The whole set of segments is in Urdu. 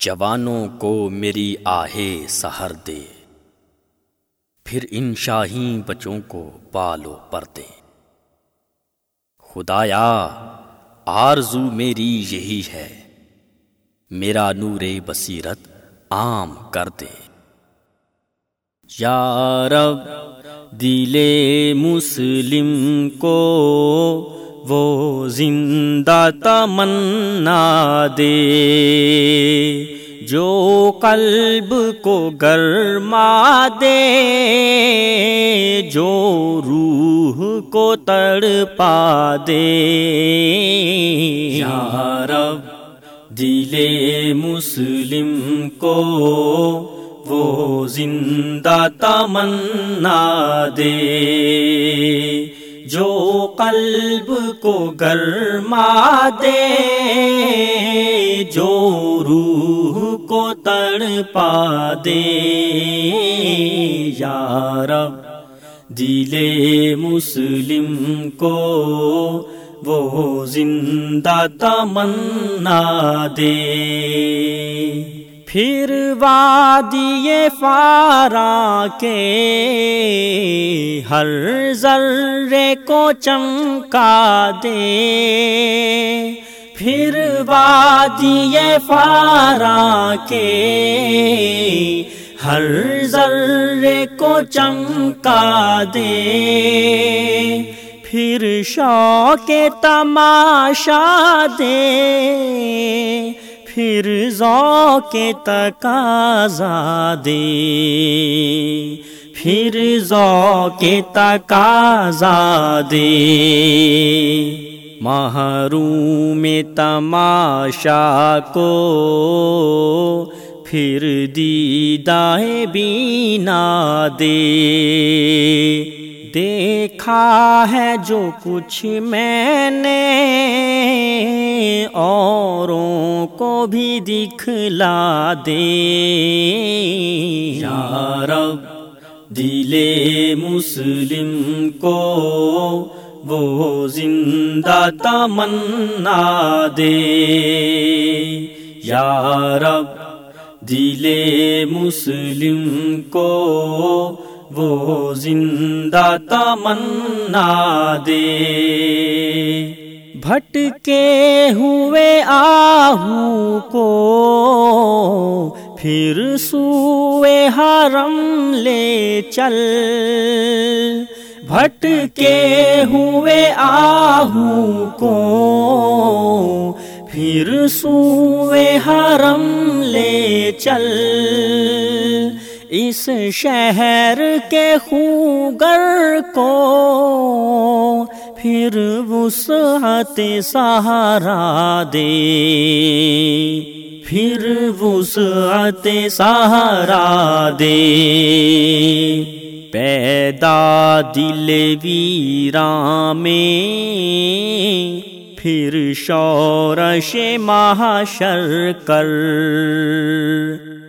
جوانوں کو میری آہے سہر دے۔ پھر ان شاہین بچوں کو پالو پر دے۔ خدایا، آرزو میری یہی ہے۔ میرا نور بصیرت عام کر دے۔ یا رب، دل مسلم کو وہ زندہ تمنا دے۔ جو قلب کو گرما دے، جو روح کو تڑ پا دے۔ یا رب، دل مسلم کو وہ زندہ تمنا دے۔ جو قلب کو گرما دے جو روح کو تڑ پا دے رب، دل مسلم کو وہ زندہ تمنا دے۔ پھر وادی فارا کے ہر ذرے کو چمکا دے۔ پھر وادی فارا کے ہر ذرے کو چمکا دے۔ پھر شوق تماشا دے، پھر ذوق تقاضا دے۔ پھر ذوق تقاضا دے۔ محروم تماشا کو پھر دیدائے بینا دے۔ دیکھا ہے جو کچھ میں نے اوروں کو بھی دکھلا دے۔ یا رب، دل مسلم کو وہ زندہ تمنا دے۔ یا رب، دل مسلم کو وہ زندہ تمنا دے۔ بھٹکے ہوئے آہو کو پھر سوئے حرم لے چل۔ بھٹکے ہوئے آہو کو، پھر سوئے حرم لے چل۔ اس شہر کے خوگر کو، پھر وسعت سہارا دے۔ پھر وسعت سہارا دے۔ پیدا دل ویران میں پھر شورش محشر کر۔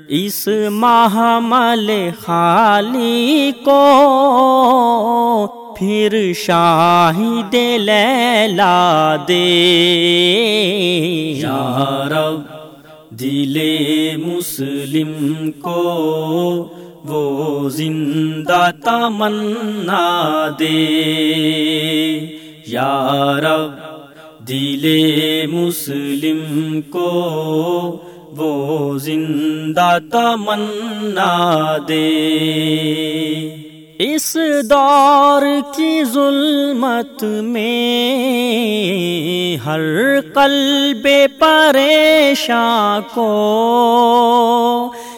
اس محمل خالی کو پھر شاہد لیلا دے۔ یا رب، دل مسلم کو وہ زندہ تمنا دے۔ یا رب، دل مسلم کو وہ زندہ تمنا دے۔ اس دور کی ظلمت میں ہر قلب پریشاں کو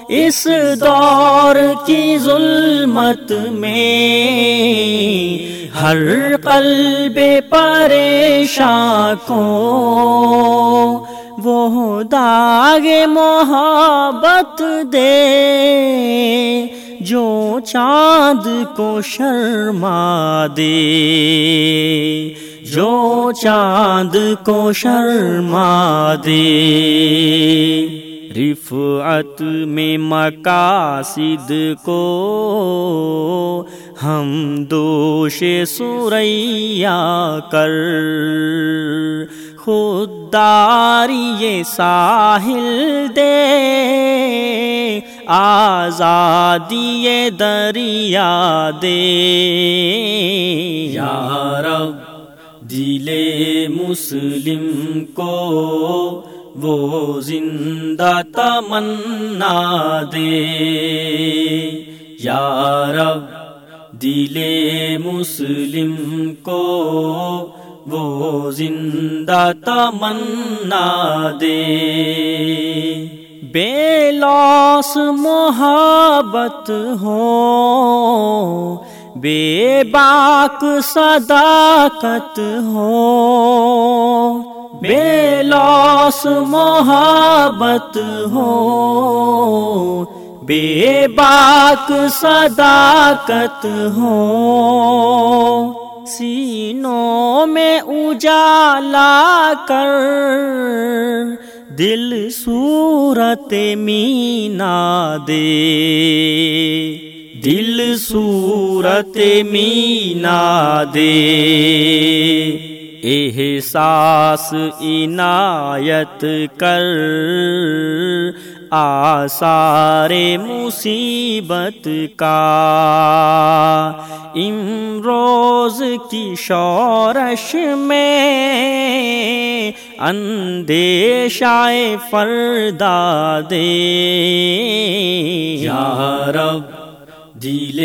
اس دور کی ظلمت میں ہر قلب پریشاں کو وہ داغ محبت دے جو چاند کو شرما دے، جو چاند کو شرما دے۔ رفعت میں مقاصد کو ہم دوش سوریا کر۔ خودداری ساحل دے۔ آزادی دریا دے۔ یا رب، دل مسلم کو وہ زندہ تمنا دے۔ یا رب، دل مسلم کو وہ زندہ تمنا دے۔ بے لاس محبت ہو، بے باک صداقت ہو۔ بے لاس محبت ہو، بے باک صداقت ہو۔ سینوں میں اجالا کر، دل صورت مینا دے۔ دل صورت مینا دے۔ احساس عنایت کر آثار مصیبت کا۔ امروز کی شورش میں اندیشہ فردا دے۔ یا رب دل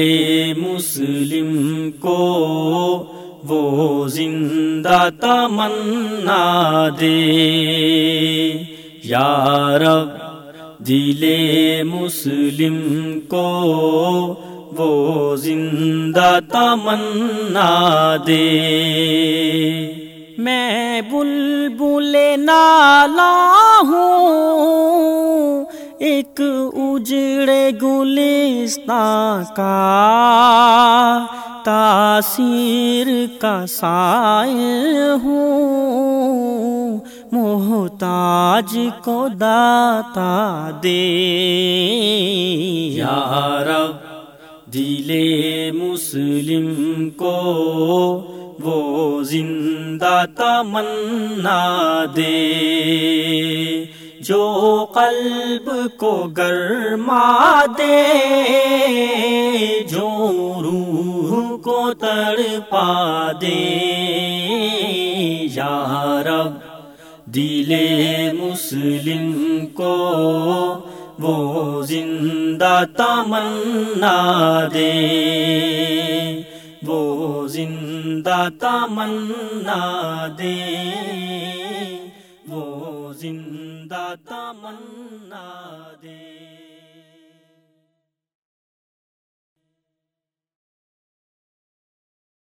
مسلم کو وہ زندہ تمنا دے۔ یا رب، دل مسلم کو وہ زندہ تمنا دے۔ میں بل بل نالا ہوں، ایک اجڑے گلستان کا۔ تاثیر کا سائل ہوں۔ محتاج کو داتا دے۔ یا رب، دل مسلم کو وہ زندہ تمنا دے۔ جو قلب کو گرما دے، جو روح کو تڑپا دے۔ یا رب، دل مسلم کو وہ زندہ تمنا دے۔ وہ زندہ تمنا دے۔ وہ زندہ تمنا دے